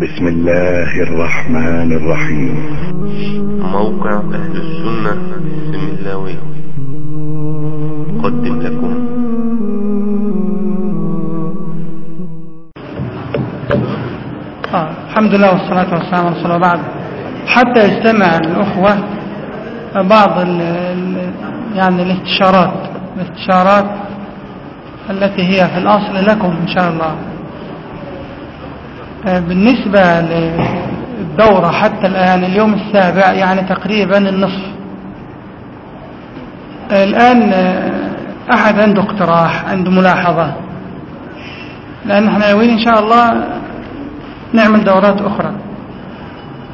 بسم الله الرحمن الرحيم. موقع أهل السنة السملاوي قدم لكم. آه. الحمد لله والصلاة والسلام على رسول الله بعد. حتى يجتمع الأخوة بعض ال ال يعني الاستشارات الاستشارات التي هي في الأصل لكم إن شاء الله. بالنسبة للدورة حتى الآن اليوم السابع يعني تقريبا النصف. آه، الآن آه، أحد عنده اقتراح عنده ملاحظة؟ لأن إحنا ناويين إن شاء الله نعمل دورات أخرى.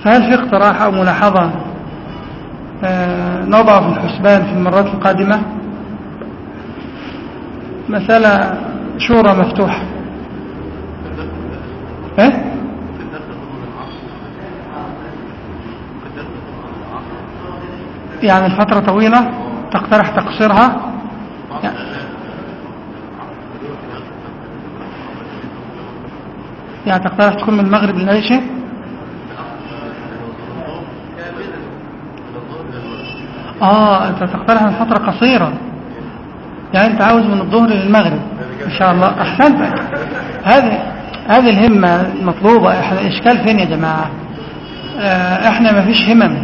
فهل في اقتراح أو ملاحظة؟ نضع في الحسبان في المرات القادمة. مسألة شورى مفتوحة. إيه يعني الفترة طويلة تقترح تقصيرها؟ يعني تقترح تكون من المغرب للعشاء آه أنت تقترح من فترة قصيرة. يعني أنت عاوز من الظهر للمغرب. إن شاء الله. احسنت هذه هذه الهمة المطلوبة الاشكال فين يا جماعة؟ آه إحنا ما فيش همم.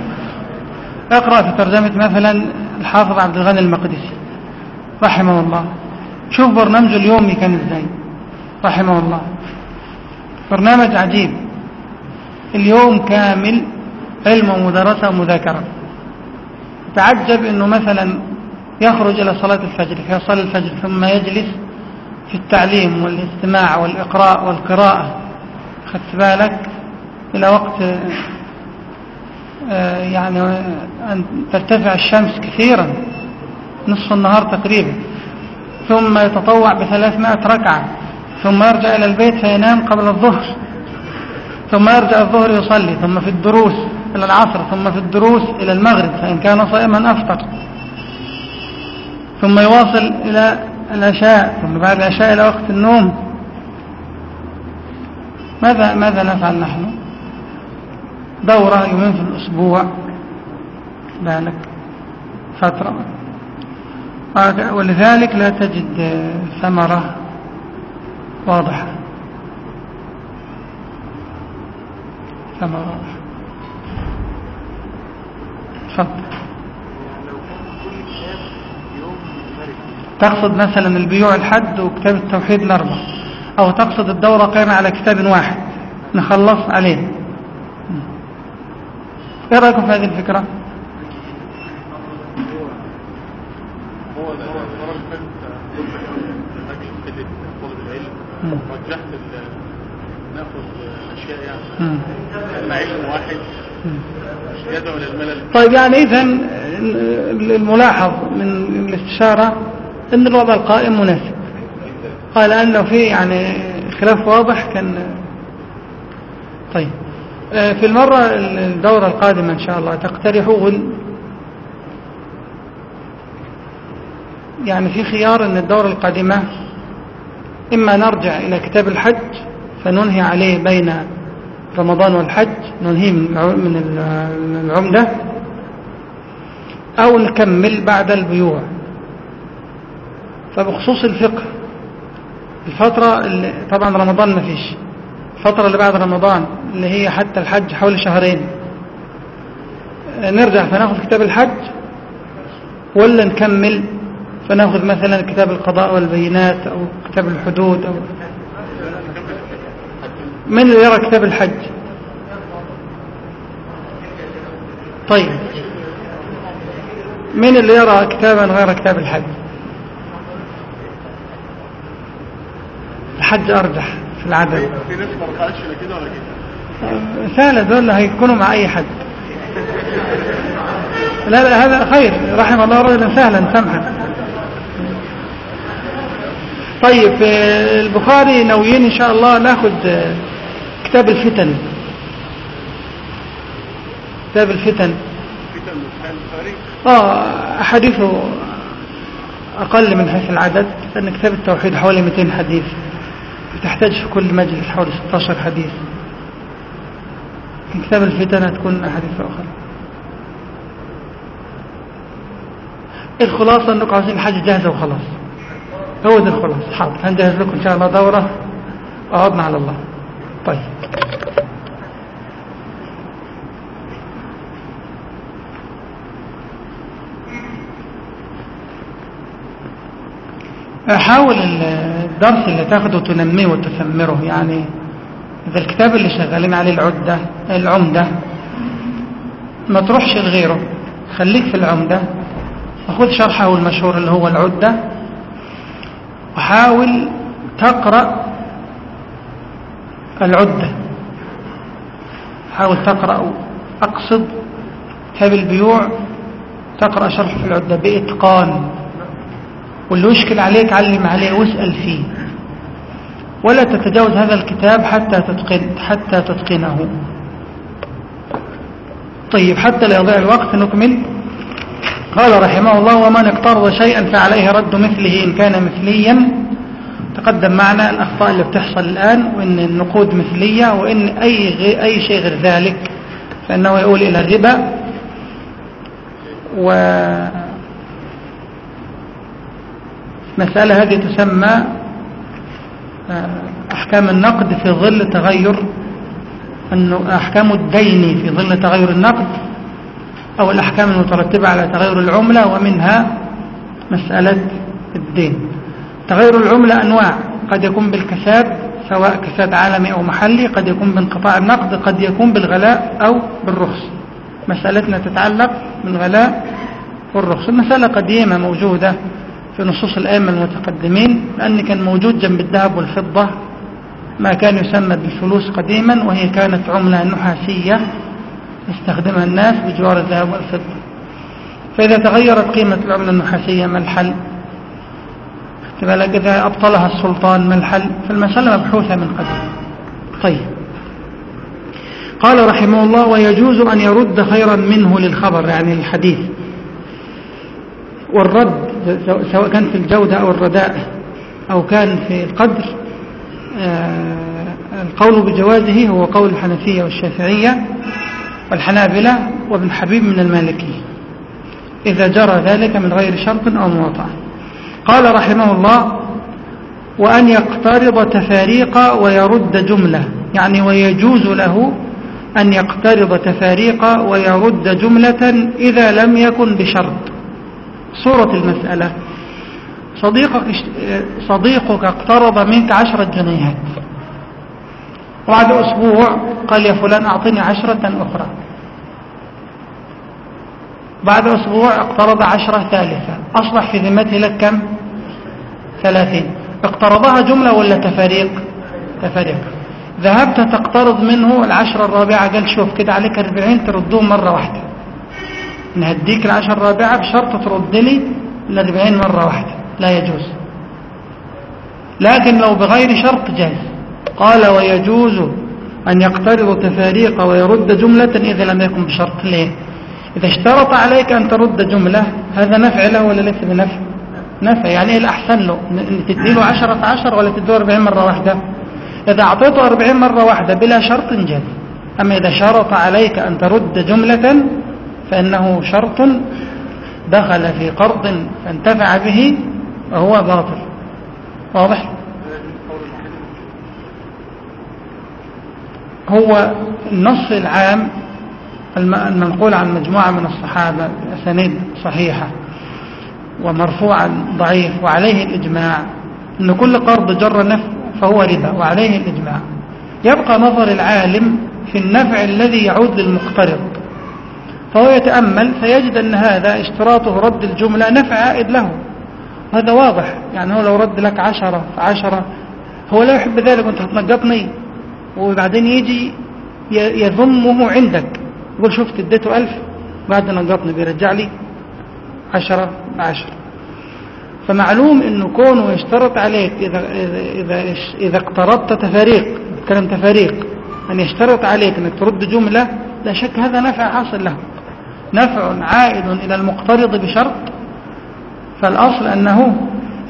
اقرأ في ترجمة مثلا الحافظ عبد الغني المقدسي رحمه الله. شوف برنامجه اليومي كان إزاي رحمه الله. برنامج عجيب. اليوم كامل علم ومدرسة ومذاكرة. تعجب إنه مثلا يخرج إلى صلاة الفجر فيصلي الفجر ثم يجلس في التعليم والاستماع والإقراء والقراءة. خدت بالك؟ إلى وقت يعني أن ترتفع الشمس كثيرا نصف النهار تقريبا. ثم يتطوع بثلاثمائة ركعة. ثم يرجع إلى البيت فينام قبل الظهر. ثم يرجع الظهر يصلي. ثم في الدروس إلى العصر. ثم في الدروس إلى المغرب فإن كان صائما أفطر. ثم يواصل إلى العشاء ثم بعد العشاء إلى وقت النوم. ماذا ماذا نفعل نحن؟ دورة يومين في الأسبوع. بالك فترة. ولذلك لا تجد ثمرة واضحة. ثمرة واضحة. تفضل. تقصد مثلا البيوع الحد وكتاب التوحيد الأربع أو تقصد الدورة قائمة على كتاب واحد نخلص عليه. إيه رأيكم في هذه الفكرة؟ يعني علم واحد يدعو طيب يعني اذا الملاحظ من الاستشارة إن الوضع القائم مناسب. قال ان لو في يعني خلاف واضح كان طيب. في المرة الدورة القادمة إن شاء الله تقترحون يعني في خيار إن الدورة القادمة إما نرجع إلى كتاب الحج فننهي عليه بين رمضان والحج ننهي من العمدة أو نكمل بعد البيوع. فبخصوص الفقه الفترة اللي طبعا رمضان ما فيش الفترة اللي بعد رمضان اللي هي حتى الحج حوالي شهرين. نرجع فناخذ كتاب الحج ولا نكمل فناخذ مثلا كتاب القضاء والبينات أو كتاب الحدود أو من اللي يرى كتاب الحج؟ طيب. من اللي يرى كتابا غير كتاب الحج؟ الحج أرجح في العدد. في ناس ما رفعتش لا كده ولا كده؟ سهلة دول هيكونوا مع أي حد. لا لا هذا خير. رحم الله رجلا سهلا سمحا. طيب في البخاري ناويين إن شاء الله ناخد كتاب الفتن. كتاب الفتن. آه أحاديثه أقل من حيث العدد لأن كتاب التوحيد حوالي 200 حديث. تحتاج في كل مجلس حوالي 16 حديث. كتاب الفتن هتكون أحاديث أخرى. الخلاصة أنكم عاوزين حاجة جاهزة وخلاص. هو ده الخلاصة. حاضر. هنجهز لكم إن شاء الله دورة. وعضنا على الله. طيب. حاول الدرس اللي تاخده تنميه وتثمره. يعني إذا الكتاب اللي شغالين عليه العدة العمدة ما تروحش لغيره. خليك في العمدة. وخذ شرحه المشهور اللي هو العدة. وحاول تقرأ العدة. حاول تقرأ أقصد كتاب البيوع تقرأ شرح في العدة بإتقان. واللي يشكل عليك علم عليه واسأل فيه. ولا تتجاوز هذا الكتاب حتى تتقن حتى تتقنه. طيب حتى لا يضيع الوقت نكمل. قال رحمه الله ومن اقترض شيئا فعليه رد مثله إن كان مثليا. تقدم معنا الأخطاء اللي بتحصل الآن وإن النقود مثلية وإن أي, أي شيء غير ذلك. فإنه يقول إلى الربا. و المسألة هذه تسمى آه، أحكام النقد في ظل تغير أحكام الدين في ظل تغير النقد أو الأحكام المترتبة على تغير العملة ومنها مسألة الدين. تغير العملة أنواع قد يكون بالكساد سواء كساد عالمي أو محلي قد يكون بانقطاع النقد قد يكون بالغلاء أو بالرخص. مسألتنا تتعلق بالغلاء والرخص. المسألة قديمة موجودة في نصوص الأئمة المتقدمين لأن كان موجود جنب الذهب والفضة ما كان يسمى بالفلوس قديما وهي كانت عملة نحاسية يستخدمها الناس بجوار الذهب والفضة. فإذا تغيرت قيمة العملة النحاسية ما الحل؟ إذا أبطلها السلطان ما الحل؟ فالمسألة مبحوثة من قديم طيب. قال رحمه الله ويجوز أن يرد خيرا منه للخبر يعني الحديث والرد سواء كان في الجودة أو الرداء أو كان في القدر آه، القول بجوازه هو قول الحنفية والشافعية والحنابلة وابن حبيب من المالكي إذا جرى ذلك من غير شرط أو مواطع قال رحمه الله وأن يقترض تفاريق ويرد جملة. يعني ويجوز له أن يقترض تفاريق ويرد جملة إذا لم يكن بشرط. صورة المسألة. صديقك, صديقك اقترض منك عشرة جنيهات. بعد أسبوع قال يا فلان أعطني عشرة أخرى. بعد أسبوع اقترض عشرة ثالثة. أصبح في ذمته لك كم؟ ثلاثين. اقترضها جملة ولا تفاريق؟ تفاريق. ذهبت تقترض منه العشرة الرابعة. قال شوف كده عليك أربعين تردوه مرة واحدة. نهديك العشر الرابعة بشرط ترد لي الأربعين مرة واحدة. لا يجوز. لكن لو بغير شرط جاز قال ويجوز أن يقترض تفاريق ويرد جملة إذا لم يكن بشرط. ليه؟ إذا اشترط عليك أن ترد جملة هذا نفع له ولا ليس بنفع؟ نفع. يعني إيه الأحسن له؟ أن تديله عشرة عشر ولا تديله أربعين مرة واحدة؟ إذا أعطيته أربعين مرة واحدة بلا شرط جاز أما إذا شرط عليك أن ترد جملة فإنه شرط دخل في قرض فانتفع به وهو باطل. واضح؟ هو النص العام المنقول عن مجموعة من الصحابة أسانيد صحيحة ومرفوعا ضعيف وعليه الإجماع. أن كل قرض جر نفع فهو ربا وعليه الإجماع. يبقى نظر العالم في النفع الذي يعود للمقترض. فهو يتأمل فيجد أن هذا اشتراطه رد الجملة نفع عائد له. هذا واضح. يعني هو لو رد لك عشرة عشرة هو لا يحب ذلك. وانت هتنقطني وبعدين يجي يذمه عندك. يقول شفت اديته ألف بعد نقطني بيرجع لي عشرة بعشرة فمعلوم انه كونه يشترط عليك إذا, إذا, إذا اقترضت تفاريق كلام تفاريق أن يشترط عليك إنك ترد جملة لا شك هذا نفع حاصل له. نفع عائد إلى المقترض بشرط فالأصل أنه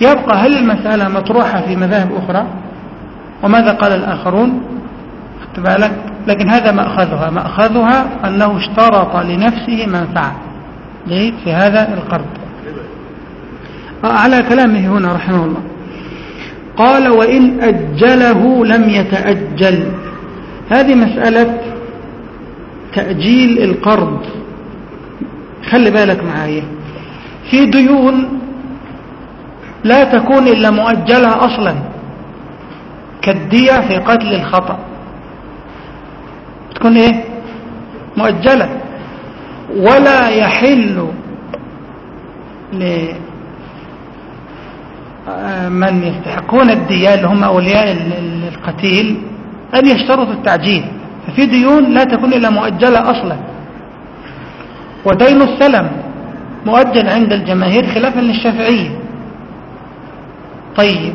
يبقى هل المسألة مطروحة في مذاهب أخرى؟ وماذا قال الآخرون؟ بالك؟ لكن هذا مأخذها مأخذها أنه اشترط لنفسه منفعة. في هذا القرض. على كلامه هنا رحمه الله. قال وإن أجله لم يتأجل. هذه مسألة تأجيل القرض. خلي بالك معايا. في ديون لا تكون إلا مؤجلة أصلا كالدية في قتل الخطأ. تكون إيه؟ مؤجلة. ولا يحل لمن يستحقون الدية اللي هم أولياء القتيل أن يشترطوا التعجيل. ففي ديون لا تكون إلا مؤجلة أصلا. ودين السلم مؤجل عند الجماهير خلافا للشافعية. طيب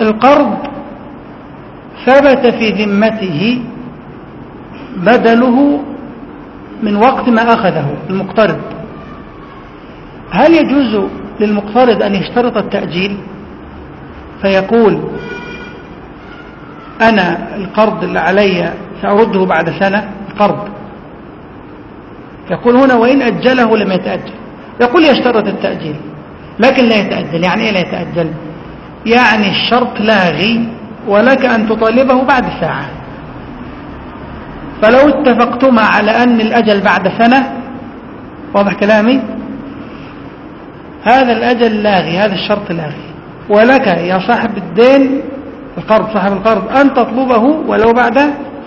القرض ثبت في ذمته بدله من وقت ما أخذه المقترض. هل يجوز للمقترض أن يشترط التأجيل؟ فيقول أنا القرض اللي علي سأرده بعد سنة القرض. يقول هنا وإن أجله لم يتأجل. يقول يشترط التأجيل لكن لا يتأجل. يعني إيه لا يتأجل؟ يعني الشرط لاغي ولك أن تطالبه بعد ساعة. فلو اتفقتما على أن الأجل بعد سنة واضح كلامي؟ هذا الأجل لاغي هذا الشرط لاغي. ولك يا صاحب الدين القرض صاحب القرض أن تطلبه ولو بعد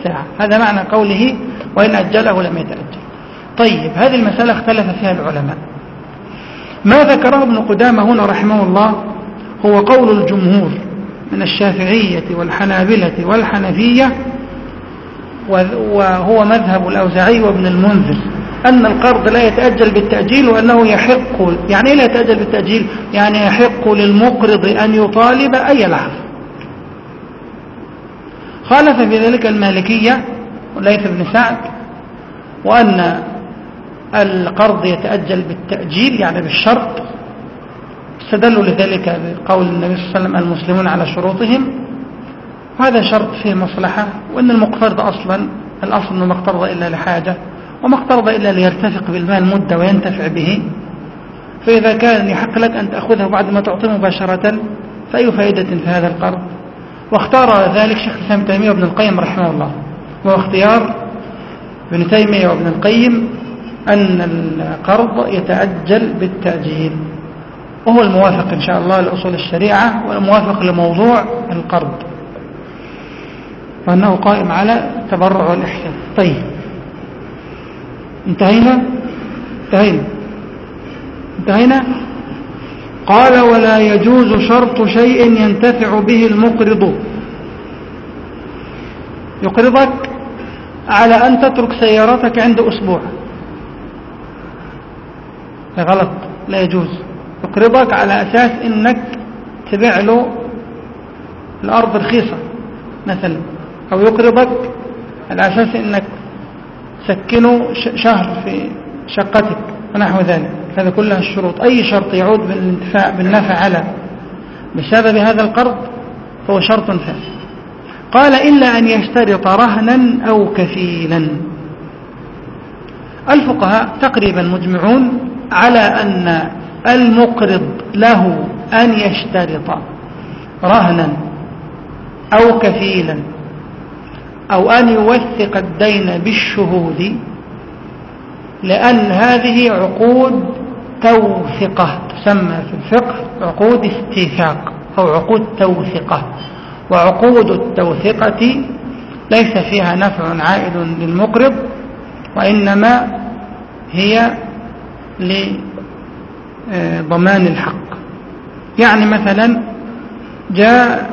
ساعة. هذا معنى قوله وإن أجله لم يتأجل. طيب هذه المسألة اختلف فيها العلماء. ما ذكره ابن قدامة هنا رحمه الله هو قول الجمهور من الشافعية والحنابلة والحنفية وهو مذهب الأوزعي وابن المنذر أن القرض لا يتأجل بالتأجيل وأنه يحق يعني إيه لا يتأجل بالتأجيل؟ يعني يحق للمقرض أن يطالب أي لحظة خالف في ذلك المالكية وليث بن سعد وأن القرض يتأجل بالتأجيل يعني بالشرط. استدلوا لذلك بقول النبي صلى الله عليه وسلم المسلمون على شروطهم. وهذا شرط فيه مصلحة وأن المقترض أصلا الأصل أنه ما اقترض إلا لحاجة وما اقترض إلا ليرتفق بالمال مدة وينتفع به. فإذا كان يحق لك أن تأخذه بعد ما تعطيه مباشرة فأي فائدة في هذا القرض؟ واختار ذلك شيخ الإسلام تيمية وابن القيم رحمه الله وهو اختيار ابن تيمية وابن القيم. أن القرض يتأجل بالتأجيل. وهو الموافق إن شاء الله لأصول الشريعة والموافق لموضوع القرض. وأنه قائم على التبرع والإحسان. طيب. انتهينا؟ انتهينا. انتهينا؟ قال ولا يجوز شرط شيء ينتفع به المقرض. يقرضك على أن تترك سيارتك عند أسبوع. غلط لا يجوز. يقرضك على أساس أنك تبيع له الأرض رخيصة مثلا أو يقرضك على أساس أنك تسكنه شهر في شقتك ونحو ذلك. هذا كلها الشروط. أي شرط يعود بالانتفاع بالنفع على. بسبب هذا القرض فهو شرط فاسد. قال إلا أن يشترط رهنا أو كفيلا. الفقهاء تقريبا مجمعون على أن المقرض له أن يشترط رهنا أو كفيلا أو أن يوثق الدين بالشهود لأن هذه عقود توثقة تسمى في الفقه عقود استيثاق أو عقود توثقة. وعقود التوثقة ليس فيها نفع عائد للمقرض وإنما هي لضمان الحق. يعني مثلا جاء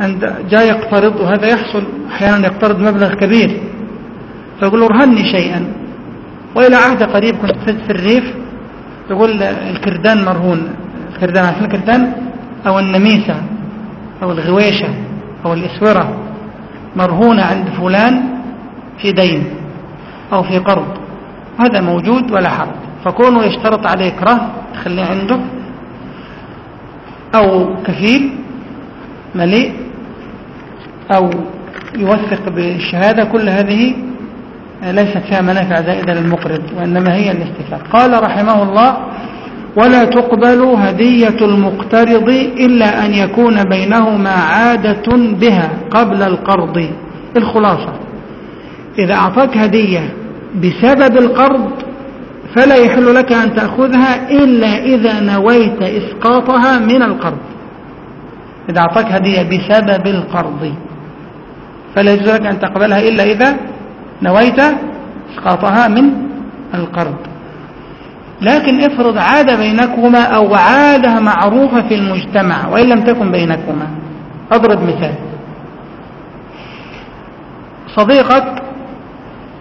عند جاء يقترض وهذا يحصل أحيانا يقترض مبلغ كبير. فيقول له ارهني شيئا. وإلى عهد قريب كنت في الريف يقول الكردان مرهون. الكردان عارفين الكردان؟ أو النميسة أو الغويشة أو الإسورة مرهونة عند فلان في دين أو في قرض. هذا موجود ولا حرج. فكونه يشترط عليك رهن تخليه عنده. أو كفيل مليء أو يوثق بالشهادة. كل هذه ليست فيها منافع زائدة للمقرض وإنما هي الاستفاد قال رحمه الله ولا تقبل هدية المقترض إلا أن يكون بينهما عادة بها قبل القرض. الخلاصة إذا أعطاك هدية بسبب القرض فلا يحل لك أن تأخذها إلا إذا نويت إسقاطها من القرض. إذا أعطاك هدية بسبب القرض فلا يجوز لك أن تقبلها إلا إذا نويت إسقاطها من القرض. لكن افرض عادة بينكما أو عادة معروفة في المجتمع وإن لم تكن بينكما. أضرب مثال. صديقك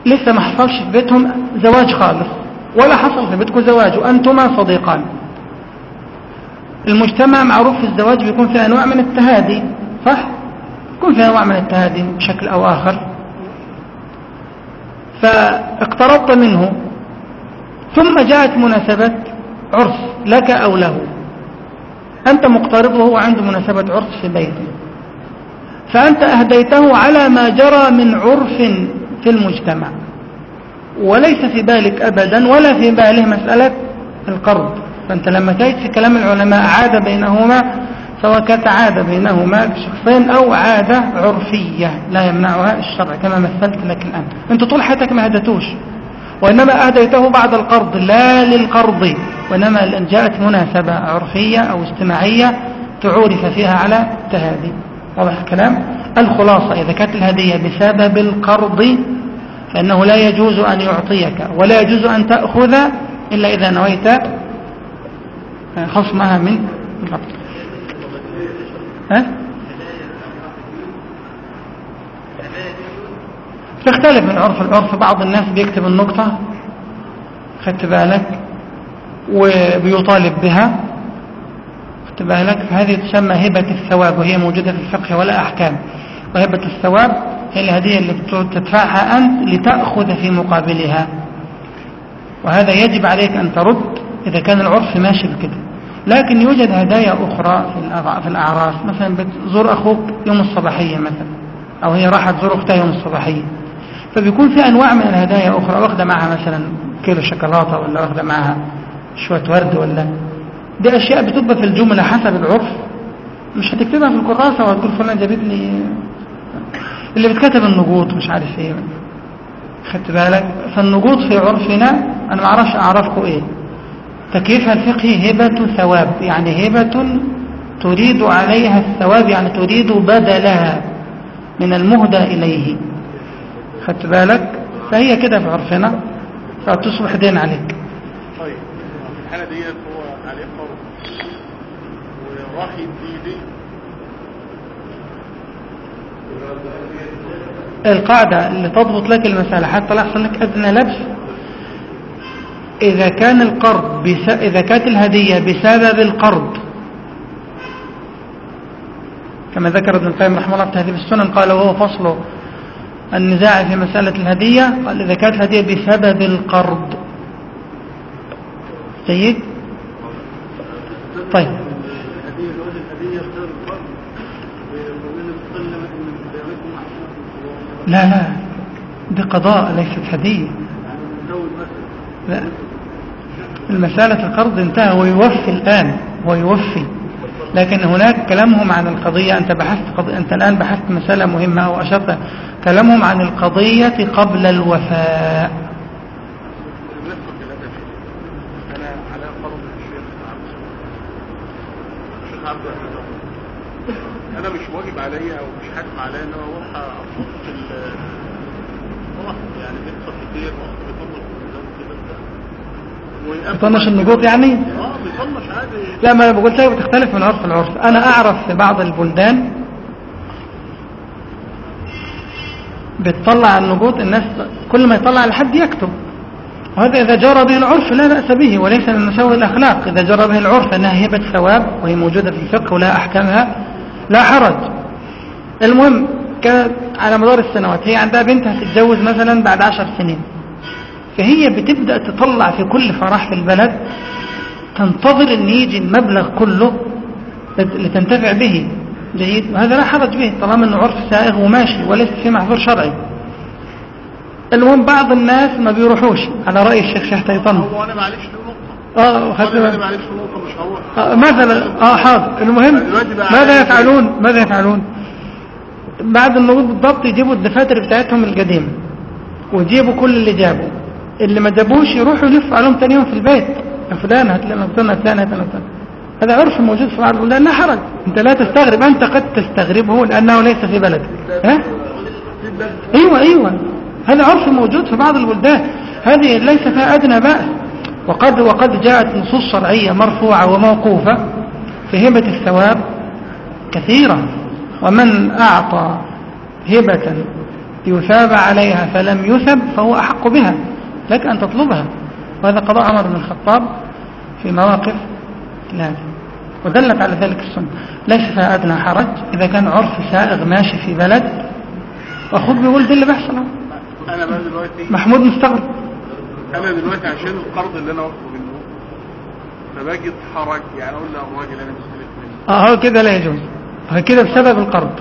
لسه ما حصلش في بيتهم زواج خالص ولا حصل في بيتكم زواج وأنتما صديقان. المجتمع معروف في الزواج بيكون فيه أنواع من التهادي صح؟ يكون فيه أنواع من التهادي بشكل أو آخر. فاقترضت منه. ثم جاءت مناسبة عرس لك أو له. أنت مقترض وهو عنده مناسبة عرس في بيته. فأنت أهديته على ما جرى من عرف في المجتمع. وليس في بالك أبدا ولا في باله مسألة القرض. فأنت لما تجد في كلام العلماء عادة بينهما سواء كانت عادة بينهما شخصين أو عادة عرفية لا يمنعها الشرع كما مثلت لك الآن أنت طول حياتك ما هدتوش وإنما أهديته بعد القرض لا للقرض. وإنما جاءت مناسبة عرفية أو اجتماعية تعورف فيها على التهادي واضح الكلام؟ الخلاصة إذا كانت الهدية بسبب القرض فإنه لا يجوز أن يعطيك ولا يجوز أن تأخذ إلا إذا نويت خصمها من القرض ها؟ تختلف من عرف العرف بعض الناس بيكتب النقطة خدت بالك؟ وبيطالب بها خدت بالك؟ فهذه تسمى هبة الثواب وهي موجودة في الفقه ولا أحكام. وهبة الثواب هي الهدية اللي تدفعها أنت لتأخذ في مقابلها. وهذا يجب عليك أن ترد إذا كان العرف ماشي بكده. لكن يوجد هدايا أخرى في الأعراس مثلا بتزور أخوك يوم الصباحية مثلا أو هي راحت تزور أختها يوم الصباحية. فبيكون في أنواع من الهدايا أخرى واخدة معها مثلا كيلو شوكولاتة ولا واخدة معها شوية ورد ولا دي أشياء بتبقى في الجملة حسب العرف. مش هتكتبها في الكراسة وهتقول فلان جابت لي اللي بتكتب النقود مش عارف إيه. خدت بالك؟ فالنقود في عرفنا أنا ما أعرفش أعرفكم إيه. تكييفها الفقهي هبة ثواب يعني هبة تريد عليها الثواب يعني تريد بدلها من المهدى إليه. خدت بالك؟ فهي كده في عرفنا. فتصبح دين عليك. طيب في الحالة ديت هو عليه قرض وراح يدي القاعدة اللي تضبط لك المسألة حتى لا يحصل لك أدنى لبس. إذا كان القرض بس... إذا كانت الهدية بسبب القرض كما ذكر ابن القيم رحمه الله في تهذيب السنن قال وهو فصل النزاع في مسألة الهدية قال إذا كانت الهدية بسبب القرض. جيد؟ طيب. لا لا. دي قضاء ليست هدية. لا. المسألة القرض انتهى ويوفي الآن ويوفي. لكن هناك كلامهم عن القضية أنت بحثت قض... أنت الآن بحثت مسألة مهمة أو أشرت كلامهم عن القضية قبل الوفاء. أنا مش واجب عليا أو مش حاكم عليا إن أنا أروح أحط في ال أروح يعني بيحصل كتير وقت بيطنش بيطنش النقود يعني؟ آه بيطنش عادي. لا ما أنا بقول لك بتختلف من عرف لعرف. أنا أعرف في بعض البلدان بتطلع النقود الناس كل ما يطلع لحد يكتب. وهذا إذا جرى به العرف لا بأس به وليس من مساوي الأخلاق. إذا جرى به العرف أنها هبة ثواب وهي موجودة في الفقه ولها أحكامها لا حرج. المهم كانت على مدار السنوات هي عندها بنتها تتجوز مثلا بعد عشر سنين. فهي بتبدأ تطلع في كل فرح في البلد تنتظر إن يجي المبلغ كله لتنتفع به. جيد وهذا لا حرج به طالما إنه عرف سائغ وماشي وليس في محظور شرعي. المهم بعض الناس ما بيروحوش على رأي الشيخ شهتيطن هو أنا معلش له نقطة. آه خدت أنا. معلش له نقطة مش هروح آه، مثلا آه حاضر. المهم ماذا يفعلون؟ ماذا يفعلون؟ بعد النهوض بالضبط يجيبوا الدفاتر بتاعتهم القديمة ويجيبوا كل اللي جابوا. اللي ما جابوش يروحوا يلفوا عليهم تاني يوم في البيت. يا فلان هات لنا فلان هات لنا فلان. هذا عرف موجود في البلدان لا حرج. أنت لا تستغرب أنت قد تستغربه لأنه ليس في بلدك ها؟ أيوه أيوه. هذا عرف موجود في بعض البلدان. هذه ليس فيها أدنى بأس. وقد وقد جاءت نصوص شرعية مرفوعة وموقوفة في هبة الثواب كثيرة. ومن أعطى هبة يثاب عليها فلم يثب فهو أحق بها. لك أن تطلبها. وهذا قضاء عمر بن الخطاب في مواقف لازم ودلت على ذلك السنة. ليس فيها أدنى حرج. إذا كان عرف سائغ ماشي في بلد واخوك بيقول ده اللي بيحصل أهو. أنا بقى دلوقتي محمود مستغرب. أنا دلوقتي عشان القرض اللي أنا واخده منه فباجي اتحرج يعني أقول له يا راجل أنا مستلف منه. آه هو كده لا يجوز. هو كده بسبب القرض.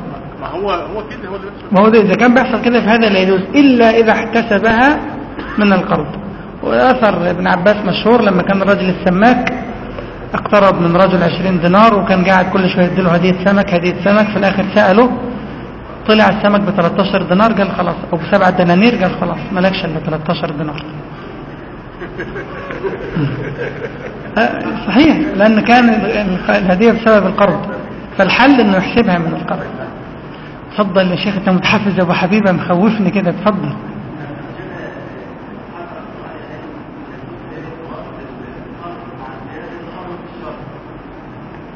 ما هو هو كده هو اللي ما هو ده إذا كان بيحصل كده فهذا لا يجوز. إلا إذا احتسبها من القرض وأثر ابن عباس مشهور لما كان الرجل السماك اقترض من رجل 20 دينار وكان قاعد كل شوية يديله هدية سمك هدية سمك في الآخر سأله طلع السمك ب 13 دينار قال خلاص أو بسبعة دنانير قال خلاص مالكش إلا 13 دينار. صحيح لأن كان ال- الهدية بسبب القرض فالحل إنه يحسبها من القرض. اتفضل يا شيخ أنت متحفز يا أبو حبيبة مخوفني كده اتفضل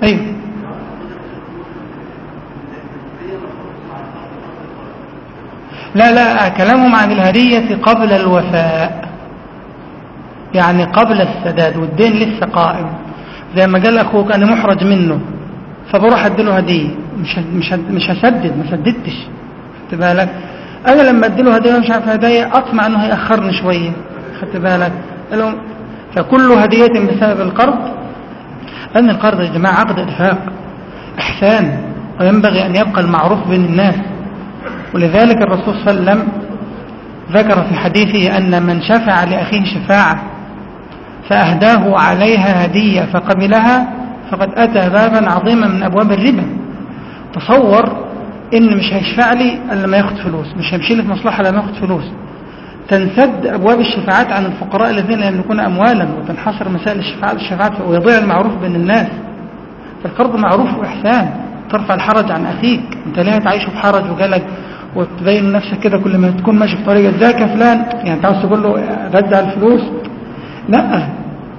أيوه لا لا كلامهم عن الهدية قبل الوفاء. يعني قبل السداد والدين لسه قائم. زي ما قال أخوك أنا محرج منه. فبروح أديله هدية. مش مش مش هسدد ما سددتش. خدت بالك؟ أنا لما أديله هدية مش عارف هدية أطمع إنه هيأخرني شوية. خدت بالك؟ فكل هدية بسبب القرض أن القرض يا جماعة عقد اتفاق إحسان وينبغي أن يبقى المعروف بين الناس. ولذلك الرسول صلى الله عليه وسلم ذكر في حديثه أن من شفع لأخيه شفاعة فأهداه عليها هدية فقبلها فقد أتى بابا عظيما من أبواب الربا. تصور إن مش هيشفع لي إلا لما ياخد فلوس مش هيمشي لي في مصلحة لما ياخد فلوس. تنسد أبواب الشفاعات عن الفقراء الذين يملكون أموالا وتنحصر مسائل الشفاعات الشفاعات ويضيع المعروف بين الناس. فالقرض معروف وإحسان. ترفع الحرج عن أخيك. أنت ليه تعيشه في حرج وقالك وتبين نفسك كده كل ما تكون ماشي في طريق ازيك يا فلان. يعني أنت عاوز تقول له رجع الفلوس؟ لا.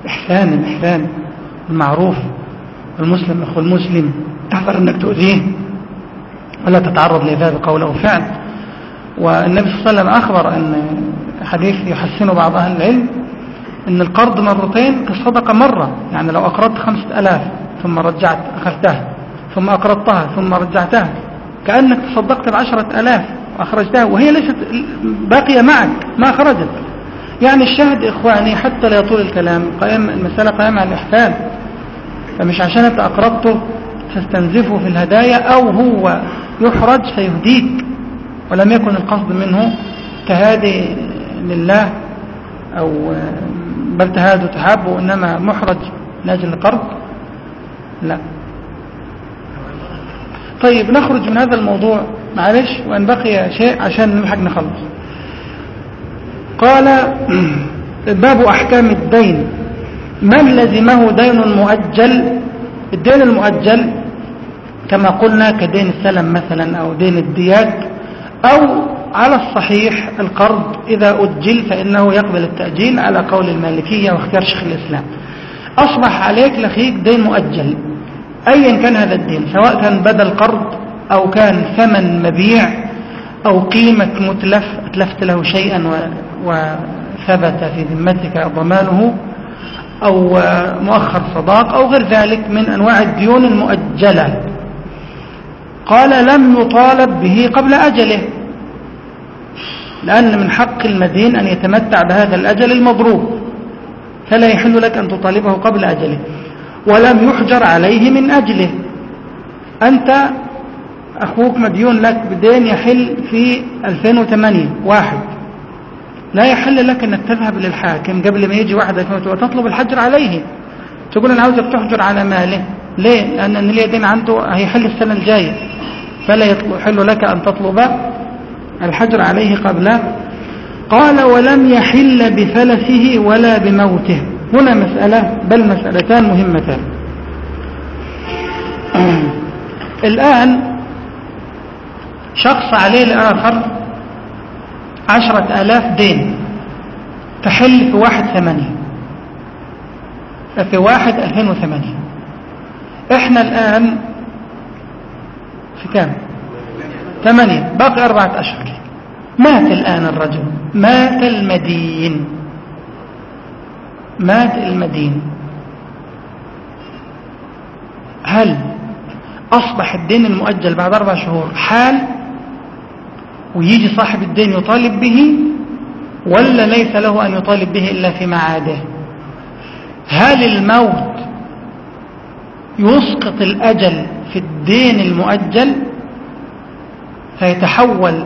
إحسان الإحسان المعروف. المسلم أخو المسلم. تحذر أنك تؤذيه. ولا تتعرض لإذاه بقول أو فعل. والنبي صلى الله عليه وسلم أخبر أن حديث يحسنه بعض أهل العلم أن القرض مرتين كالصدقة مرة يعني لو أقرضت خمسة ألاف ثم رجعت أخذتها ثم أقرضتها ثم رجعتها كأنك تصدقت بعشرة ألاف وأخرجتها وهي ليست باقية معك ما خرجت. يعني الشاهد إخواني حتى لا يطول الكلام قائم المسألة قائمة على الإحسان. فمش عشان أنت أقربته تستنزفه في الهدايا أو هو يحرج فيهديك ولم يكن القصد منه تهادي لله أو بل تهاد وتحاب وإنما محرج لأجل القرض؟ لا. طيب نخرج من هذا الموضوع معلش وإن بقي شيء عشان نلحق نخلص. قال باب أحكام الدين. من لزمه دين مؤجل الدين المؤجل كما قلنا كدين السلم مثلا أو دين الديات أو على الصحيح القرض إذا أجل فإنه يقبل التأجيل على قول المالكية واختيار شيخ الإسلام. أصبح عليك لخيك دين مؤجل أيا كان هذا الدين سواء كان بدل قرض أو كان ثمن مبيع أو قيمة متلف أتلفت له شيئا وثبت في ذمتك ضمانه أو مؤخر صداق أو غير ذلك من أنواع الديون المؤجلة. قال لم يطالب به قبل أجله. لأن من حق المدين أن يتمتع بهذا الأجل المضروب. فلا يحل لك أن تطالبه قبل أجله. ولم يحجر عليه من أجله. أنت أخوك مديون لك بدين يحل في 2008 واحد. لا يحل لك أنك تذهب للحاكم قبل ما يجي واحد وتطلب الحجر عليه. تقول أنا عاوزك تحجر على ماله. ليه؟ لأن اللي دين عنده هيحل السنة الجاية. فلا يحل لك أن تطلب الحجر عليه قبل قال ولم يحل بفلسه ولا بموته. هنا مسألة بل مسألتان مهمتان. الآن شخص عليه الآخر عشرة آلاف دين. تحل في واحد ثمانية. في واحد ألفين وثمانية إحنا الآن في كام؟ ثمانية باقي أربعة أشهر. مات الآن الرجل. مات المدين. مات المدين. هل أصبح الدين المؤجل بعد أربع شهور حال ويجي صاحب الدين يطالب به؟ ولا ليس له أن يطالب به إلا في معاده؟ هل الموت يسقط الأجل في الدين المؤجل؟ فيتحول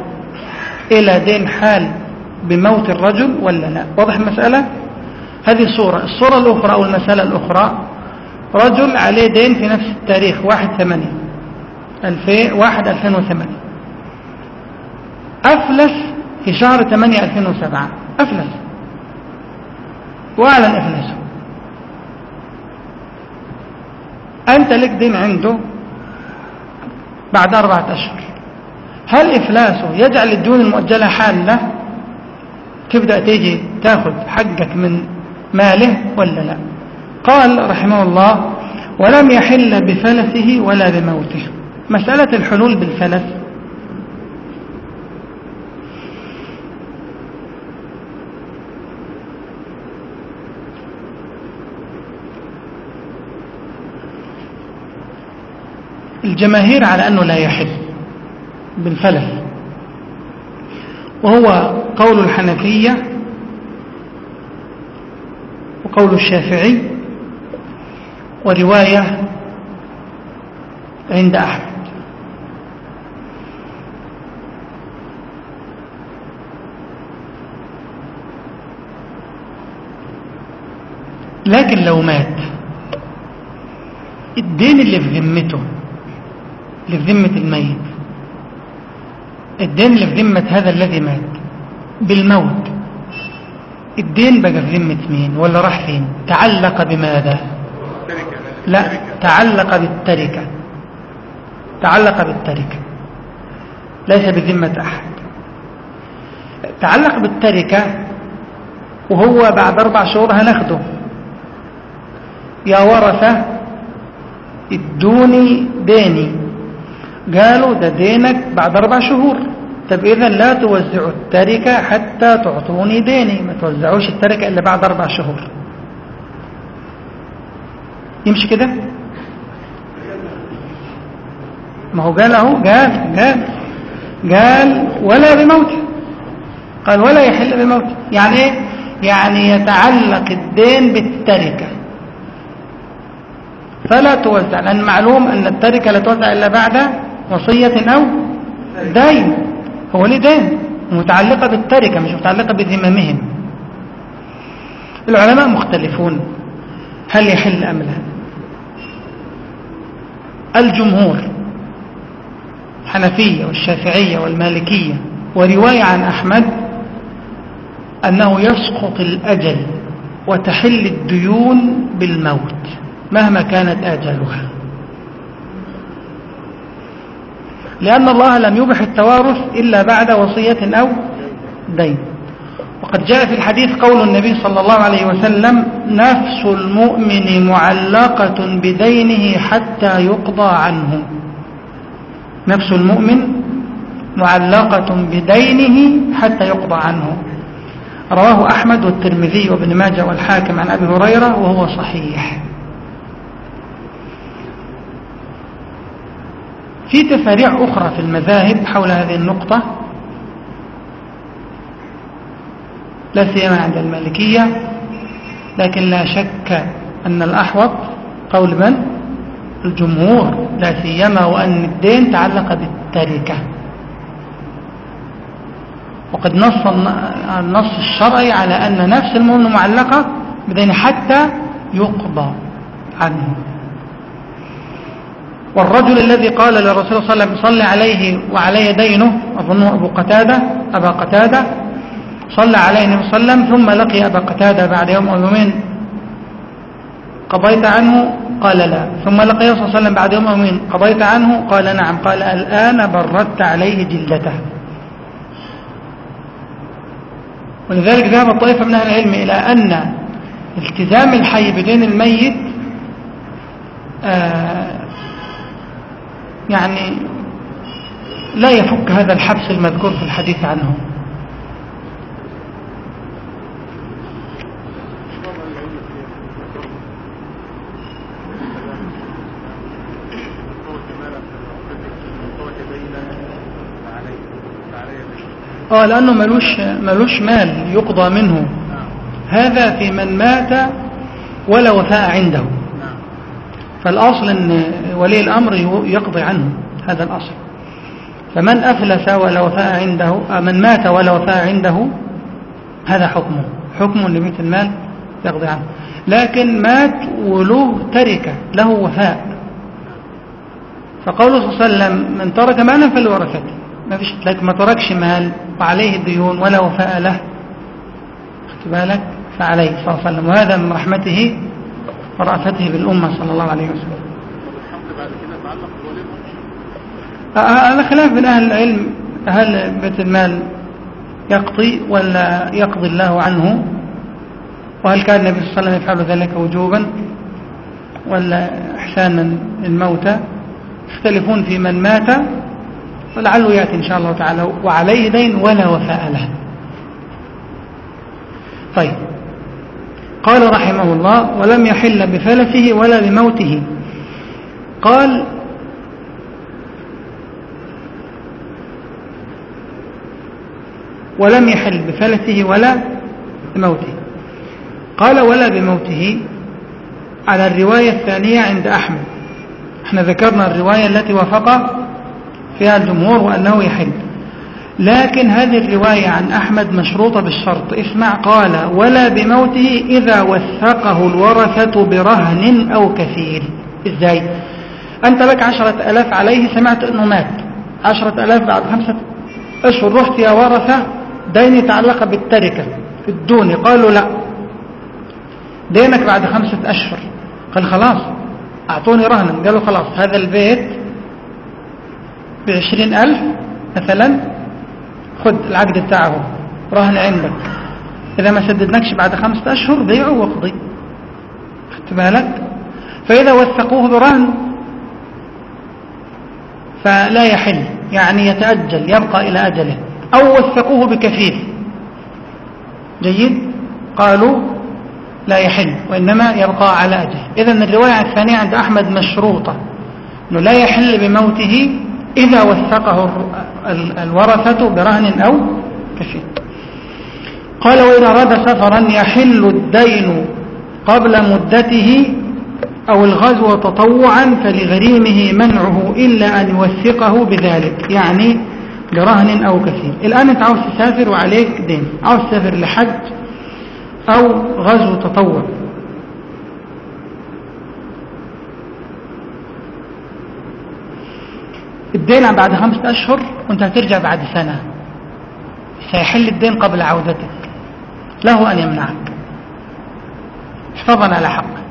إلى دين حال بموت الرجل ولا لا؟ واضح المسألة؟ هذه الصورة الصورة الأخرى أو المسألة الأخرى رجل عليه دين في نفس التاريخ واحد ثمانية. واحد ألفين وثمانية. أفلس في شهر ثمانية ألفين وسبعة. أفلس. وأعلن إفلاسه أنت لك دين عنده بعد أربعة أشهر. هل إفلاسه يجعل الديون المؤجلة حالة؟ تبدأ تيجي تأخذ حقك من ماله ولا لا؟ قال رحمه الله ولم يحل بفلسه ولا بموته. مسألة الحلول بالفلس. الجماهير على أنه لا يحل. بالفلس وهو قول الحنفية وقول الشافعي ورواية عند أحمد. لكن لو مات الدين اللي في ذمته اللي في ذمة الميت الدين اللي في ذمة هذا الذي مات. بالموت. الدين بقى في ذمة مين؟ ولا راح فين؟ تعلق بماذا؟ لا تعلق بالتركة. تعلق بالتركة. ليس بذمة أحد. تعلق بالتركة وهو بعد أربع شهور هناخده. يا ورثة ادوني ديني. قالوا ده دينك بعد أربع شهور. طب إذا لا توزعوا التركة حتى تعطوني ديني. ما توزعوش التركة إلا بعد أربع شهور. يمشي كده؟ ما هو قال أهو قال قال قال ولا بموته قال ولا يحل بموته يعني إيه؟ يعني يتعلق الدين بالتركة. فلا توزع لأن معلوم أن التركة لا توزع إلا بعد وصية أو دين. هو ليه دين؟ متعلقة بالتركة مش متعلقة بذممهم. العلماء مختلفون. هل يحل أم لا؟ الجمهور الحنفية والشافعية والمالكية ورواية عن أحمد أنه يسقط الأجل وتحل الديون بالموت مهما كانت آجالها لأن الله لم يبح التوارث إلا بعد وصية أو دين. وقد جاء في الحديث قول النبي صلى الله عليه وسلم نفس المؤمن معلقة بدينه حتى يقضى عنه. نفس المؤمن معلقة بدينه حتى يقضى عنه. رواه أحمد والترمذي وابن ماجه والحاكم عن أبي هريرة وهو صحيح. في تفاريع أخرى في المذاهب حول هذه النقطة؟ لا سيما عند المالكية لكن لا شك أن الأحوط قول من؟ الجمهور لا سيما وأن الدين تعلق بالتركة. وقد نص النص الشرعي على أن نفس المؤمن معلقة بدين حتى يقضى عنه. والرجل الذي قال للرسول صلى الله عليه وسلم صل عليه وعلي دينه أظنه أبو قتادة أبا قتادة صلى عليه النبي صلى الله عليه وسلم ثم لقي أبا قتادة بعد يوم أو يومين. قضيت عنه؟ قال لا. ثم لقي صلى الله عليه وسلم بعد يوم أو يومين. قضيت عنه؟ قال نعم. قال الآن بردت عليه جلته. ولذلك ذهب الطائفة من أهل العلم إلى أن التزام الحي بدين الميت آه يعني لا يفك هذا الحبس المذكور في الحديث عنه. آه لأنه ملوش ملوش مال يقضى منه. هذا في من مات ولا وفاء عنده. فالأصل إن ولي الأمر يقضي عنه هذا الأصل. فمن أفلس ولا وفاء عنده آه، من مات ولا وفاء عنده هذا حكمه. حكم لبيت المال يقضي عنه. لكن مات وله تركه له وفاء. فقوله صلى الله عليه وسلم من ترك مالا فلورثته ما فيش لكن ما تركش مال وعليه الديون ولا وفاء له. خدت بالك؟ فعليه صلى الله عليه وسلم. وهذا من رحمته ورأفته بالأمة صلى الله عليه وسلم. هذا خلاف بين أهل العلم هل بيت المال يقضي ولا يقضي الله عنه؟ وهل كان النبي صلى الله عليه وسلم يفعل ذلك وجوبا ولا إحسانا للموتى؟ يختلفون في من مات ولعله يأتي إن شاء الله تعالى وعليه دين ولا وفاء له. طيب. قال رحمه الله ولم يحل بفلسه ولا بموته. قال ولم يحل بفلسه ولا بموته. قال ولا بموته. على الرواية الثانية عند أحمد. إحنا ذكرنا الرواية التي وافق فيها الجمهور وأنه يحل. لكن هذه الرواية عن أحمد مشروطة بالشرط. اسمع قال ولا بموته إذا وثقه الورثة برهن أو كثير إزاي؟ أنت لك عشرة ألاف عليه سمعت أنه مات. عشرة ألاف بعد خمسة أشهر رحت يا ورثة دين يتعلق بالتركة الدون قالوا لا. دينك بعد خمسة أشهر. قال خلاص أعطوني رهنا. قالوا خلاص هذا البيت بعشرين ألف مثلا. خد العقد بتاعه رهن عندك. إذا ما سددناكش بعد خمسة أشهر بيعه واقضي خدت بالك؟ فإذا وثقوه برهن فلا يحل يعني يتأجل يبقى إلى أجله. أو وثقوه بكفيل جيد؟ قالوا لا يحل وإنما يبقى على أجله. إذن الرواية الثانية عند أحمد مشروطة أنه لا يحل بموته إذا وثقه الورثة برهن أو كفيل قال وإن أراد سفرا يحل الدين قبل مدته أو الغزو تطوعا فلغريمه منعه إلا أن يوثقه بذلك يعني برهن أو كثير. الآن أنت عاوز تسافر وعليك دين عاوز تسافر لحج أو غزو تطوع. الدين بعد خمسة أشهر وأنت هترجع بعد سنة. سيحل الدين قبل عودتك. له أن يمنعك. حفاظا على حقك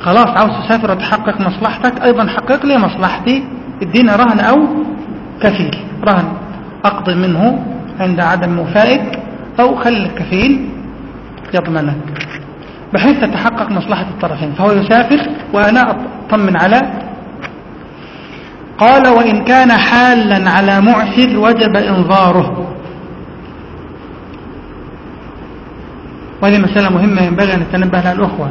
خلاص عاوز تسافر وتحقق مصلحتك أيضا حقق لي مصلحتي. ادينا رهن أو كفيل. رهن. أقضي منه عند عدم وفائك أو خلي الكفيل يضمنك. بحيث تتحقق مصلحة الطرفين. فهو يسافر وأنا أطمن على قال وإن كان حالا على معسر وجب إنظاره. وهذه مسألة مهمة ينبغي أن نتنبه لها الأخوة.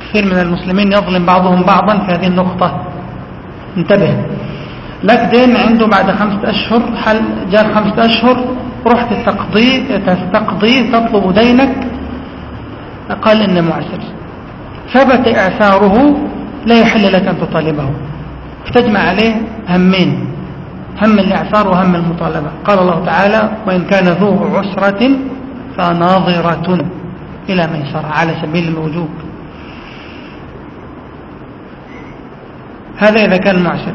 كثير من المسلمين يظلم بعضهم بعضا في هذه النقطة. انتبه. لك دين عنده بعد خمسة أشهر حل جاء خمسة أشهر رحت تقضي تستقضي تطلب دينك. قال إن معسر. ثبت إعساره لا يحل لك أن تطالبه. تجمع عليه همين هم الإعسار وهم المطالبة. قال الله تعالى وإن كان ذو عسرة فناظرة إلى ميسرة على سبيل الوجوب. هذا إذا كان معسر.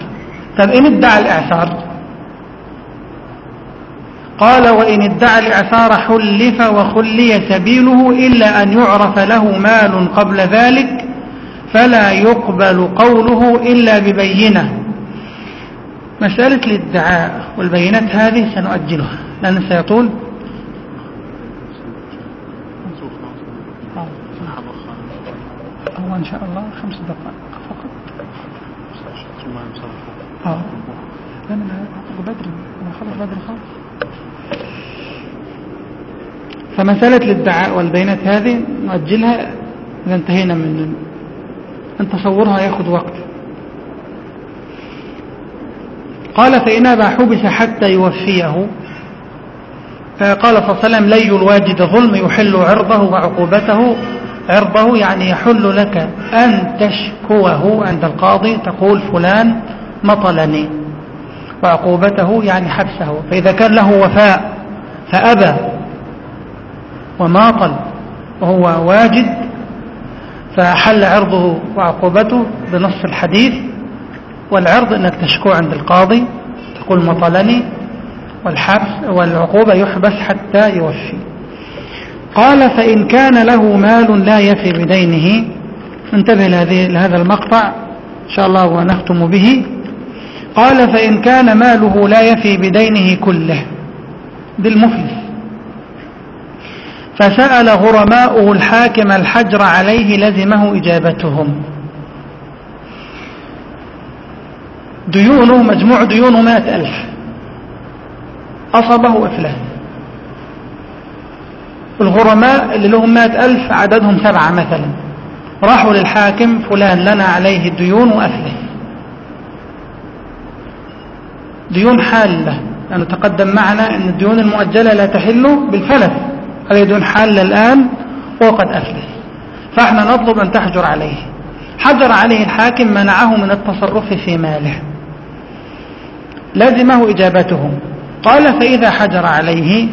طب إن ادعى الإعسار قال وإن ادعى الإعسار حلف وخلي سبيله إلا أن يعرف له مال قبل ذلك فلا يقبل قوله إلا ببينة. مسألة الادعاء والبينات هذه سنؤجلها. لأن سيطول هو إن شاء الله خمس دقائق فقط. لا أنا بدري. أنا خلص بدري خالص فمسألة الادعاء والبينات هذه نؤجلها. إذا انتهينا من أن تصورها يأخذ وقت. قال فإن أبا حبس حتى يوفيه قال صلى الله عليه وسلم لي الواجد ظلم يحل عرضه وعقوبته. عرضه يعني يحل لك أن تشكوه عند القاضي تقول فلان مطلني. وعقوبته يعني حبسه. فإذا كان له وفاء فأبى وماطل وهو واجد فحل عرضه وعقوبته بنص الحديث والعرض إنك تشكو عند القاضي تقول مطلني والحبس والعقوبة يحبس حتى يوفي. قال فإن كان له مال لا يفي بدينه. انتبه لهذا المقطع إن شاء الله ونختم به. قال فإن كان ماله لا يفي بدينه كله. بالمفلس فسأل غرماؤه الحاكم الحجر عليه لزمه إجابتهم. ديونه مجموع ديونه مائة ألف. أصابه إفلاس الغرماء اللي لهم مائة ألف عددهم سبعة مثلا. راحوا للحاكم فلان لنا عليه الديون وأفلس ديون حالة. لأنه تقدم معنا أن الديون المؤجلة لا تحل بالفلس. هذه ديون حالة الآن وقد أفلس فإحنا نطلب أن تحجر عليه. حجر عليه الحاكم منعه من التصرف في ماله. لزمه إجابتهم قال فإذا حجر عليه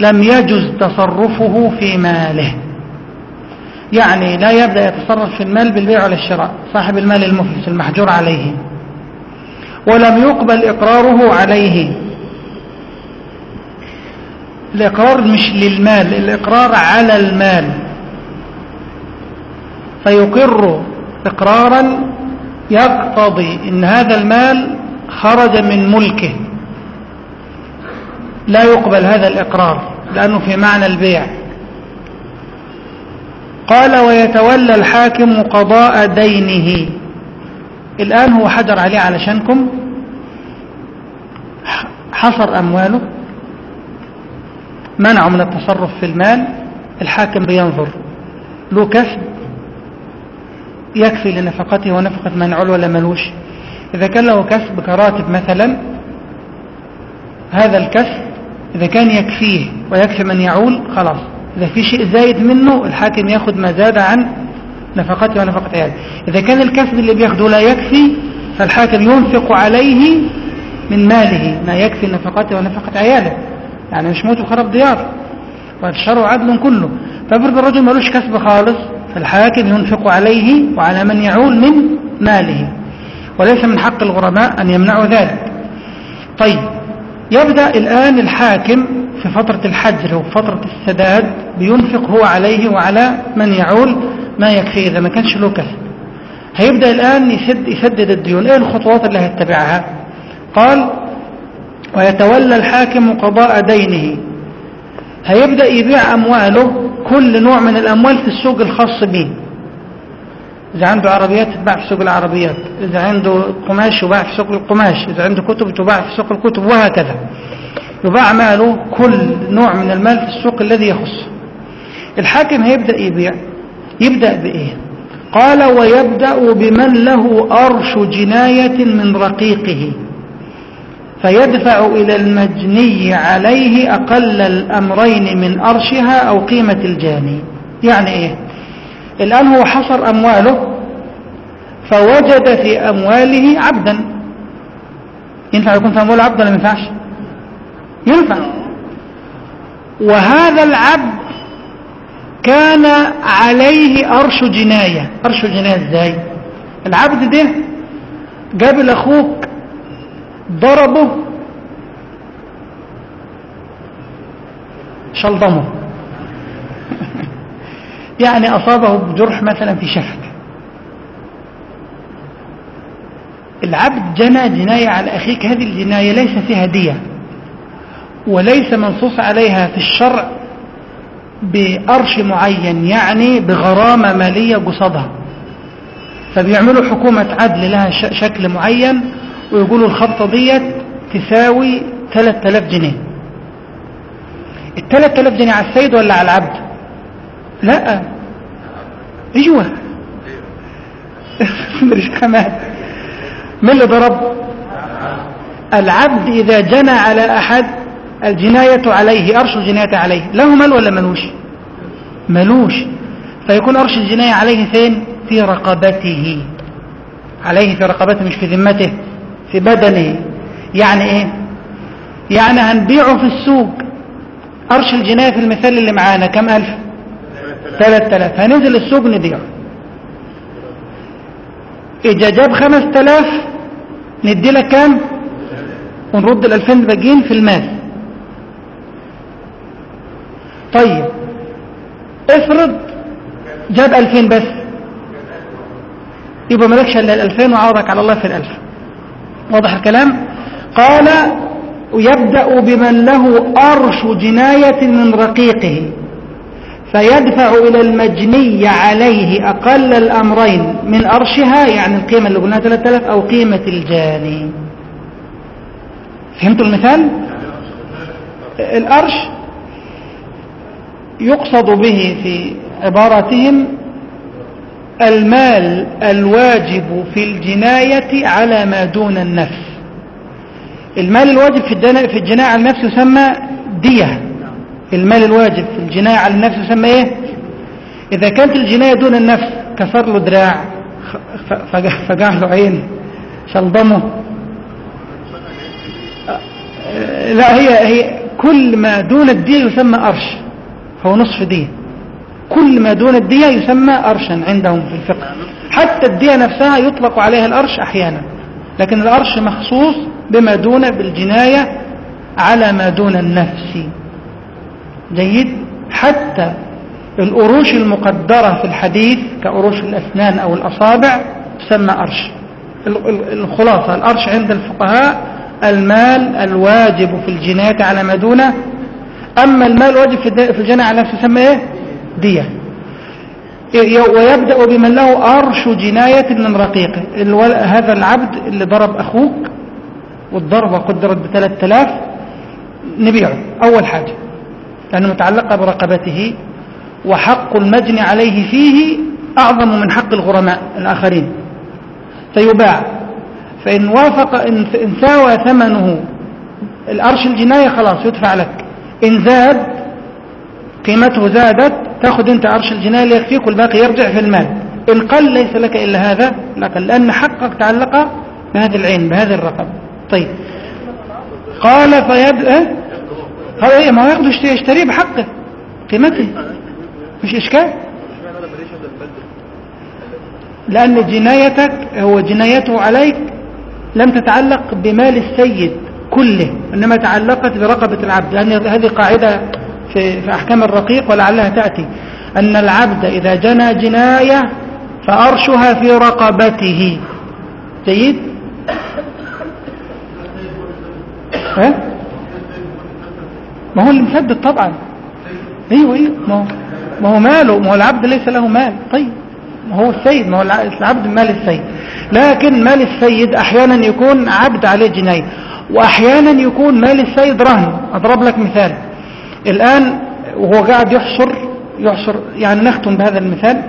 لم يجز تصرفه في ماله. يعني لا يبدأ يتصرف في المال بالبيع والشراء صاحب المال المفلس المحجور عليه. ولم يقبل إقراره عليه. الإقرار مش للمال الإقرار على المال. فيقر إقرارا يقتضي إن هذا المال خرج من ملكه. لا يقبل هذا الإقرار لأنه في معنى البيع. قال ويتولى الحاكم قضاء دينه. الآن هو حجر عليه علشانكم. حصر أمواله. منعه من التصرف في المال الحاكم بينظر. له كسب يكفي لنفقته ونفقة من عل ولا ملوش. إذا كان له كسب كراتب مثلا هذا الكسب إذا كان يكفيه ويكفي من يعول خلاص. إذا في شيء زايد منه الحاكم يأخذ ما زاد عن نفقته ونفقة عياله. إذا كان الكسب اللي بياخده لا يكفي فالحاكم ينفق عليه من ماله ما يكفي نفقته ونفقة عياله. يعني مش موت وخرب ديار. والشر عدل كله. فبرد الرجل ملوش كسب خالص فالحاكم ينفق عليه وعلى من يعول من ماله. وليس من حق الغرماء أن يمنعوا ذلك. طيب يبدأ الآن الحاكم في فترة الحجر وفترة السداد بينفق هو عليه وعلى من يعول ما يكفي إذا ما كانش له كسب. هيبدأ الآن يسد يسدد الديون. إيه الخطوات اللي هيتبعها؟ قال ويتولى الحاكم قضاء دينه. هيبدأ يبيع أمواله كل نوع من الأموال في السوق الخاص به. إذا عنده عربيات تتباع في سوق العربيات. إذا عنده قماش يباع في سوق القماش. إذا عنده كتب تباع في سوق الكتب وهكذا. يباع ماله كل نوع من المال في السوق الذي يخصه الحاكم هيبدأ يبيع. يبدأ بإيه؟ قال ويبدأ بمن له أرش جناية من رقيقه. فيدفع إلى المجني عليه أقل الأمرين من أرشها أو قيمة الجاني. يعني إيه؟ الآن هو حصر أمواله فوجد في أمواله عبدا. ينفع يكون في أمواله عبد ولا ما ينفعش؟ ينفع. وهذا العبد كان عليه أرش جناية. أرش جناية إزاي؟ العبد ده جاب لأخوك ضربه شلضمه. يعني أصابه بجرح مثلا في شفته العبد جنى جناية على أخيك هذه الجناية ليس فيها دية وليس منصوص عليها في الشرع بأرش معين يعني بغرامة مالية قصادها. فبيعملوا حكومة عدل لها شكل معين ويقولوا الخبطة ديت تساوي 3000 جنيه. ال 3000 جنيه على السيد ولا على العبد؟ لا. أيوه. مش خمات من اللي ضرب؟ العبد إذا جنى على أحد الجناية عليه أرش الجناية عليه. له مال ولا ملوش؟ ملوش. فيكون أرش الجناية عليه فين؟ في رقبته. عليه في رقبته مش في ذمته. في بدنه. يعني إيه؟ يعني هنبيعه في السوق. أرش الجناية في المثال اللي معانا. كم ألف؟ ثلاث تلاف. هننزل السوق نبيعه. إذا جاب خمس تلاف ندي لك كام؟ ونرد الألفين باقيين في المال. طيب. افرض جاب ألفين بس. يبقى ملكش إلا الألفين وعوضك على الله في الألف. واضح الكلام؟ قال ويبدأ بمن له أرش جناية من رقيقه فيدفع إلى المجني عليه أقل الأمرين من أرشها يعني القيمة اللي قلناها 3000 أو قيمة الجاني. فهمتوا المثال؟ الأرش يقصد به في عباراتهم المال الواجب في الجناية على ما دون النفس. المال الواجب في في الجناية على النفس يسمى دية. المال الواجب في الجناية على النفس يسمى إيه؟ إذا كانت الجناية دون النفس كسر له دراع فقع له عين شلضمه. لا هي هي كل ما دون الدية يسمى أرش هو نصف دية. كل ما دون الدية يسمى أرشا عندهم في الفقه. حتى الدية نفسها يطلق عليها الأرش أحيانا. لكن الأرش مخصوص بما دون بالجناية على ما دون النفس. جيد؟ حتى الأروش المقدرة في الحديث كأروش الأسنان أو الأصابع تسمى أرش. الخلاصة الأرش عند الفقهاء المال الواجب في الجناية على ما دونه أما المال الواجب في الجناية على نفسه يسمى إيه؟ دية. ويبدأ بمن له أرش جناية من رقيقه هذا العبد اللي ضرب أخوك والضربة قدرت بثلاث تلاف نبيعه. أول حاجة لأنه متعلقة برقبته وحق المجني عليه فيه أعظم من حق الغرماء الآخرين. فيباع. فإن وافق إن ساوى ثمنه الأرش الجناية خلاص يدفع لك. إن زاد قيمته زادت تأخذ أنت أرش الجناية ليكفيك والباقي يرجع في المال. إن قل ليس لك إلا هذا لكن لأن حقك تعلق بهذه العين بهذه الرقم. طيب. قال فيبدأ هذا إيه؟ ما هو ياخده يشتريه بحقه قيمته. مش إشكال؟ لأن جنايتك هو جنايته عليك لم تتعلق بمال السيد كله إنما تعلقت برقبة العبد. لأن هذه قاعدة في, في أحكام الرقيق ولعلها تأتي. أن العبد إذا جنى جناية فأرشها في رقبته. جيد؟ ها؟ ما هو اللي مسدد طبعا. أيوه أيوه. ما هو ما هو ماله. ما هو العبد ليس له مال. طيب. ما هو السيد. ما هو العبد مال السيد. لكن مال السيد أحيانا يكون عبد عليه جناية واحيانا يكون مال السيد رهن. أضرب لك مثال. الآن وهو قاعد يحشر يحشر يعني نختم بهذا المثال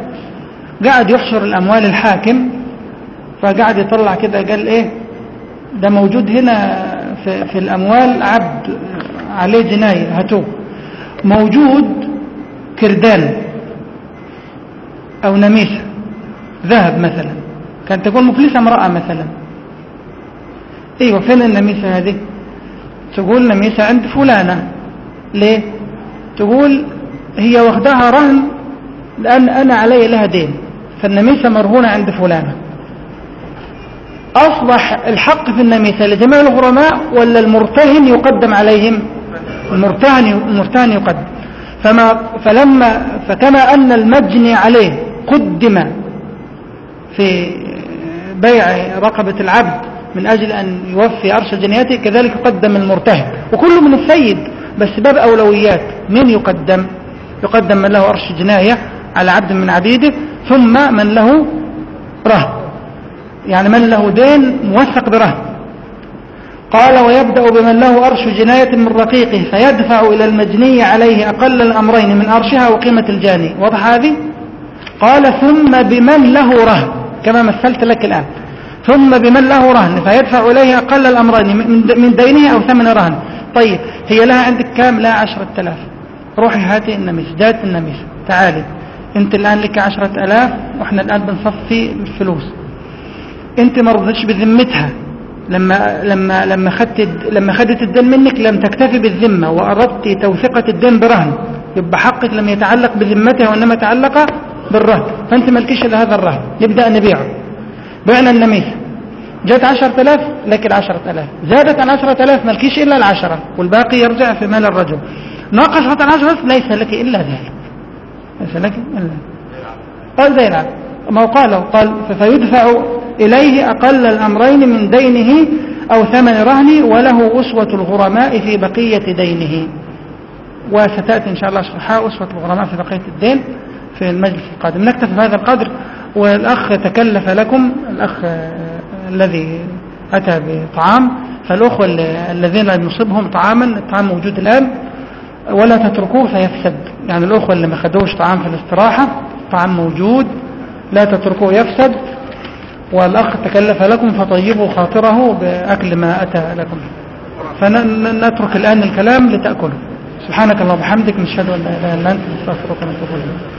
قاعد يحشر الأموال الحاكم فقاعد يطلع كده قال إيه ده موجود هنا في, في الأموال عبد عليه جناية هاتوه. موجود كردان أو نميسة ذهب مثلا. كانت تكون مفلسة امرأة مثلا. إيوه فين النميسة هذه؟ تقول نميسة عند فلانة. ليه؟ تقول هي واخدها رهن لأن أنا علي لها دين فالنميسة مرهونة عند فلانة. أصبح الحق في النميسة لجميع الغرماء ولا المرتهن يقدم عليهم؟ المرتهن المرتهن يقدم. فما فلما فكما أن المجني عليه قدم في بيع رقبة العبد من أجل أن يوفي أرش جنياته كذلك قدم المرتهن. وكل من السيد بس باب أولويات. من يقدم؟ يقدم من له أرش جناية على عبد من عبيده ثم من له رهن. يعني من له دين موثق برهن. قال ويبدأ بمن له أرش جناية من رقيقه فيدفع إلى المجني عليه أقل الأمرين من أرشها وقيمة الجاني. واضح هذه؟ قال ثم بمن له رهن. كما مثلت لك الآن. ثم بمن له رهن فيدفع إليه أقل الأمرين من دينه أو ثمن رهن. طيب هي لها عندك كام؟ لا عشرة آلاف. روحي هاتي النميس جات النميس. تعالي. انت الآن لك عشرة آلاف وإحنا الآن بنصفي الفلوس. انت ما رضيتش بذمتها. لما لما لما خدت لما خدت الدين منك لم تكتفي بالذمة وأردت توثيقة الدين برهن. يبقى حقك لم يتعلق بذمتها وإنما تعلق بالرهن. فأنت مالكيش إلا هذا الرهن. نبدا نبيعه. بعنا النميس. جاءت عشرة آلاف لك العشرة آلاف. زادت عن عشرة آلاف مالكيش إلا العشرة. والباقي يرجع في مال الرجل. ناقصت عن عشرة ليس لك إلا ذلك. ليس لك إلا. قال زي العبد ما قال؟ قال فيدفع إليه أقل الأمرين من دينه أو ثمن رهنه وله أسوة الغرماء في بقية دينه. وستأتي إن شاء الله شرحاء أسوة الغرماء في بقية الدين في المجلس القادم. نكتفي بهذا القدر والأخ تكلف لكم الأخ الذي أتى بطعام فالأخوة الذين يصيبهم طعاما الطعام موجود الآن ولا تتركوه فيفسد. يعني الأخوة اللي ما خدوش طعام في الاستراحة طعام موجود لا تتركوه يفسد. والأخ تكلف لكم فطيبوا خاطره بأكل ما أتى لكم. فنترك الآن الكلام لتأكلوا. سبحانك اللهم وبحمدك نشهد أن لا إله إلا أنت نستغفرك ونتوب إليك.